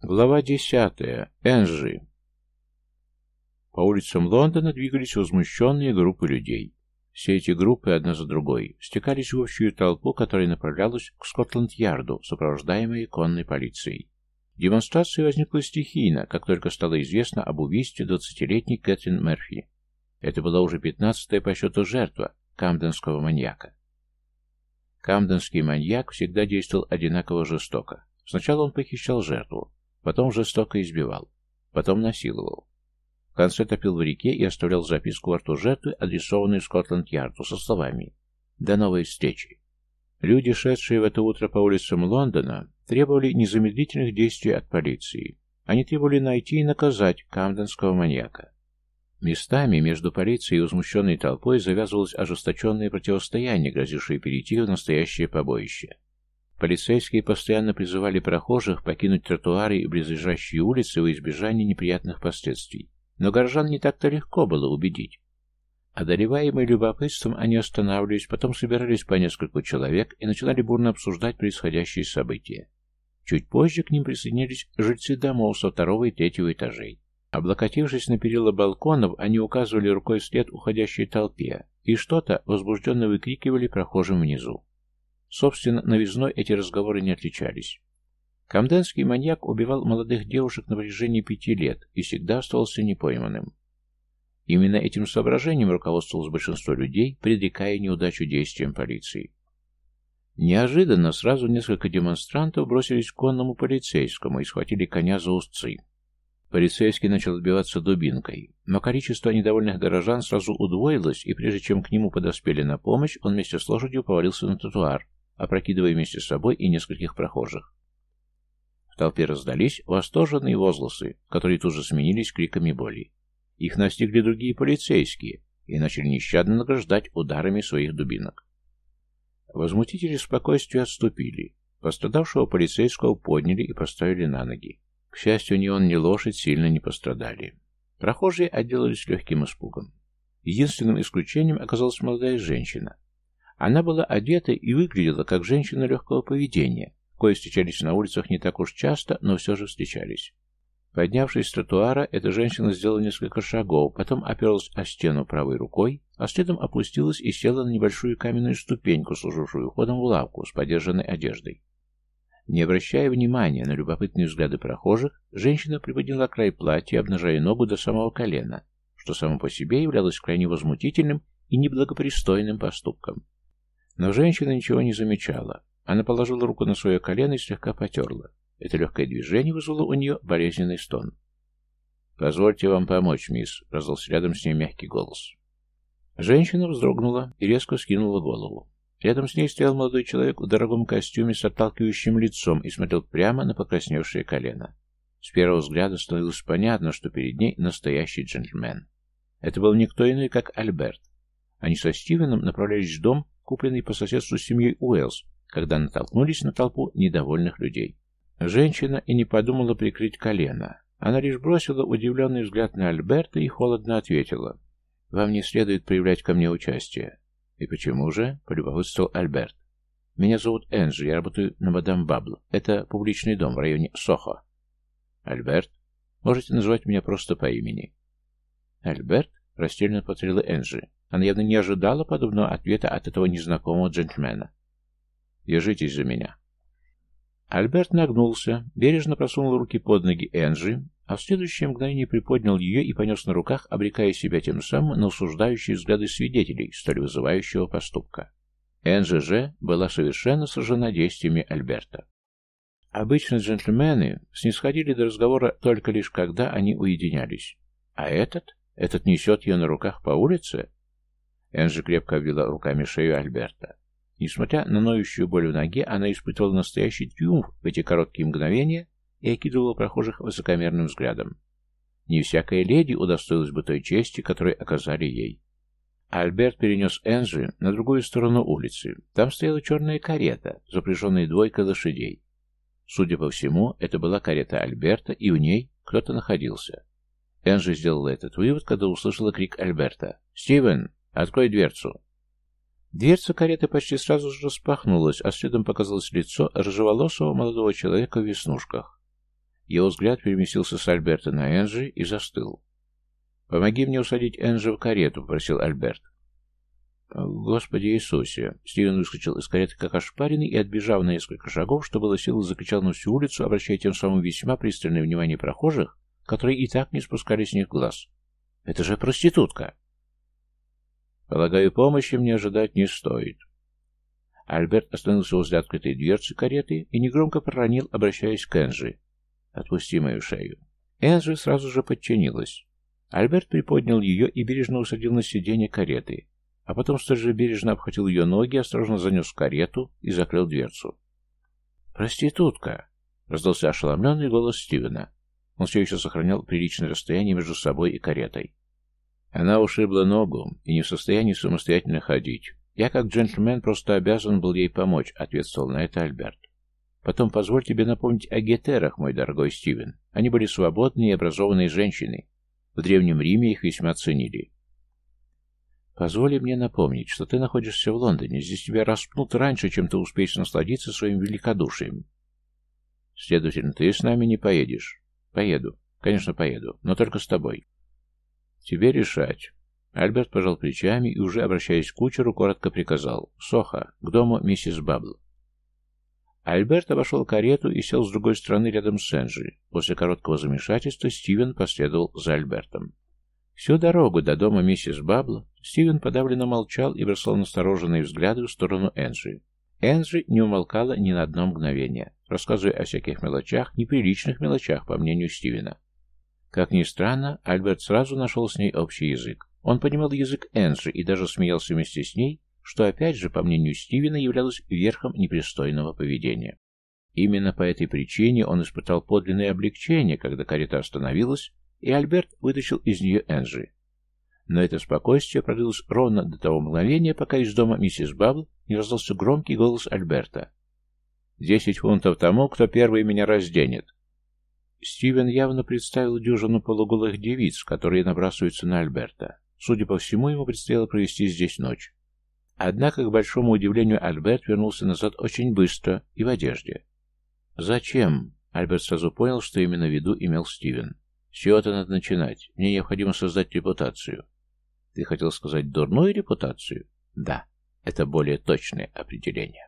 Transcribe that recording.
Глава десятая. Энжи. По улицам Лондона двигались возмущенные группы людей. Все эти группы, одна за другой, стекались в общую толпу, которая направлялась к Скотланд-Ярду, сопровождаемой конной полицией. Демонстрация возникла стихийно, как только стало известно об убийстве 20-летней Кэтрин Мерфи. Это была уже пятнадцатая по счету жертва камденского маньяка. Камденский маньяк всегда действовал одинаково жестоко. Сначала он похищал жертву, потом жестоко избивал, потом насиловал. В конце топил в реке и оставлял записку во рту жертвы, адресованную Скотланд-Ярду, со словами «До новой встречи». Люди, шедшие в это утро по улицам Лондона, требовали незамедлительных действий от полиции. Они требовали найти и наказать камденского маньяка. Местами между полицией и возмущенной толпой завязывалось ожесточенное противостояние, грозившее перейти в настоящее побоище. Полицейские постоянно призывали прохожих покинуть тротуары и близлежащие улицы во избежание неприятных последствий. Но горожан не так-то легко было убедить. Одолеваемые любопытством, они останавливались, потом собирались по нескольку человек и начинали бурно обсуждать происходящие события. Чуть позже к ним присоединились жильцы домов со второго и третьего этажей. Облокотившись на перила балконов, они указывали рукой вслед уходящей толпе и что-то возбужденно выкрикивали прохожим внизу. Собственно, новизной эти разговоры не отличались. Камденский маньяк убивал молодых девушек на протяжении пяти лет и всегда оставался непойманным. Именно этим соображением руководствовалось большинство людей, предрекая неудачу действиям полиции. Неожиданно сразу несколько демонстрантов бросились к конному полицейскому и схватили коня за узцы. Полицейский начал отбиваться дубинкой, но количество недовольных горожан сразу удвоилось, и прежде чем к нему подоспели на помощь, он вместе с лошадью повалился на тротуар, опрокидывая вместе с собой и нескольких прохожих. В толпе раздались восторженные возгласы, которые тут же сменились криками боли. Их настигли другие полицейские и начали нещадно награждать ударами своих дубинок. Возмутители спокойствия отступили. Пострадавшего полицейского подняли и поставили на ноги. К счастью, ни он, ни лошадь сильно не пострадали. Прохожие отделались легким испугом. Единственным исключением оказалась молодая женщина, она была одета и выглядела как женщина легкого поведения, кое встречались на улицах не так уж часто, но все же встречались. Поднявшись с тротуара, эта женщина сделала несколько шагов, потом оперлась о стену правой рукой, а следом опустилась и села на небольшую каменную ступеньку, служившую входом в лавку с подержанной одеждой. Не обращая внимания на любопытные взгляды прохожих, женщина приподняла край платья, обнажая ногу до самого колена, что само по себе являлось крайне возмутительным и неблагопристойным поступком. Но женщина ничего не замечала. Она положила руку на свое колено и слегка потерла. Это легкое движение вызвало у нее болезненный стон. «Позвольте вам помочь, мисс», — раздался рядом с ней мягкий голос. Женщина вздрогнула и резко скинула голову. Рядом с ней стоял молодой человек в дорогом костюме с отталкивающим лицом и смотрел прямо на покрасневшее колено. С первого взгляда становилось понятно, что перед ней настоящий джентльмен. Это был никто иной, как Альберт. Они со Стивеном направлялись в дом, купленный по соседству с семьей Уэллс, когда натолкнулись на толпу недовольных людей. Женщина и не подумала прикрыть колено. Она лишь бросила удивленный взгляд на Альберта и холодно ответила. «Вам не следует проявлять ко мне участие». «И почему же?» — полюбопытствовал Альберт. «Меня зовут Энджи, я работаю на мадам Бабл. Это публичный дом в районе Сохо». «Альберт? Можете называть меня просто по имени». «Альберт?» — растерянно повторила Энджи. Она явно не ожидала подобного ответа от этого незнакомого джентльмена. «Держитесь за меня». Альберт нагнулся, бережно просунул руки под ноги Энджи, а в следующее мгновение приподнял ее и понес на руках, обрекая себя тем самым на осуждающие взгляды свидетелей столь вызывающего поступка. Энджи же была совершенно сражена действиями Альберта. Обычно джентльмены снисходили до разговора только лишь когда они уединялись. А этот? Этот несет ее на руках по улице? Энджи крепко обвела руками шею Альберта. Несмотря на ноющую боль в ноге, она испытывала настоящий триумф в эти короткие мгновения и окидывала прохожих высокомерным взглядом. Не всякая леди удостоилась бы той чести, которую оказали ей. Альберт перенес Энджи на другую сторону улицы. Там стояла черная карета, запряженная двойкой лошадей. Судя по всему, это была карета Альберта, и в ней кто-то находился. Энджи сделала этот вывод, когда услышала крик Альберта. «Стивен, Открой дверцу. Дверца кареты почти сразу же распахнулась, а следом показалось лицо рыжеволосого молодого человека в веснушках. Его взгляд переместился с Альберта на Энджи и застыл. «Помоги мне усадить Энджи в карету», — попросил Альберт. «Господи Иисусе!» Стивен выскочил из кареты как ошпаренный и, отбежав на несколько шагов, что было силы, закричал на всю улицу, обращая тем самым весьма пристальное внимание прохожих, которые и так не спускали с них глаз. «Это же проститутка!» «Полагаю, помощи мне ожидать не стоит». Альберт остановился возле открытой дверцы кареты и негромко проронил, обращаясь к Энжи. «Отпусти мою шею». Энжи сразу же подчинилась. Альберт приподнял ее и бережно усадил на сиденье кареты, а потом столь же бережно обхватил ее ноги, осторожно занес карету и закрыл дверцу. «Проститутка!» — раздался ошеломленный голос Стивена. Он все еще сохранял приличное расстояние между собой и каретой. Она ушибла ногу и не в состоянии самостоятельно ходить. Я, как джентльмен, просто обязан был ей помочь, — ответствовал на это Альберт. Потом позволь тебе напомнить о гетерах, мой дорогой Стивен. Они были свободные и образованные женщины. В Древнем Риме их весьма ценили. Позволь мне напомнить, что ты находишься в Лондоне. Здесь тебя распнут раньше, чем ты успеешь насладиться своим великодушием. Следовательно, ты с нами не поедешь. Поеду. Конечно, поеду. Но только с тобой. Тебе решать. Альберт пожал плечами и, уже обращаясь к кучеру, коротко приказал. «Соха, к дому миссис Бабл». Альберт обошел карету и сел с другой стороны рядом с Энджи. После короткого замешательства Стивен последовал за Альбертом. Всю дорогу до дома миссис Бабл Стивен подавленно молчал и бросал настороженные взгляды в сторону Энджи. Энджи не умолкала ни на одно мгновение, рассказывая о всяких мелочах, неприличных мелочах, по мнению Стивена. Как ни странно, Альберт сразу нашел с ней общий язык. Он понимал язык Энджи и даже смеялся вместе с ней, что опять же, по мнению Стивена, являлось верхом непристойного поведения. Именно по этой причине он испытал подлинное облегчение, когда карета остановилась, и Альберт вытащил из нее Энджи. Но это спокойствие продлилось ровно до того мгновения, пока из дома миссис Бабл не раздался громкий голос Альберта. «Десять фунтов тому, кто первый меня разденет». Стивен явно представил дюжину полуголых девиц, которые набрасываются на Альберта. Судя по всему, ему предстояло провести здесь ночь. Однако, к большому удивлению, Альберт вернулся назад очень быстро и в одежде. «Зачем?» Альберт сразу понял, что именно в виду имел Стивен. «С чего-то надо начинать. Мне необходимо создать репутацию». «Ты хотел сказать дурную репутацию?» «Да, это более точное определение».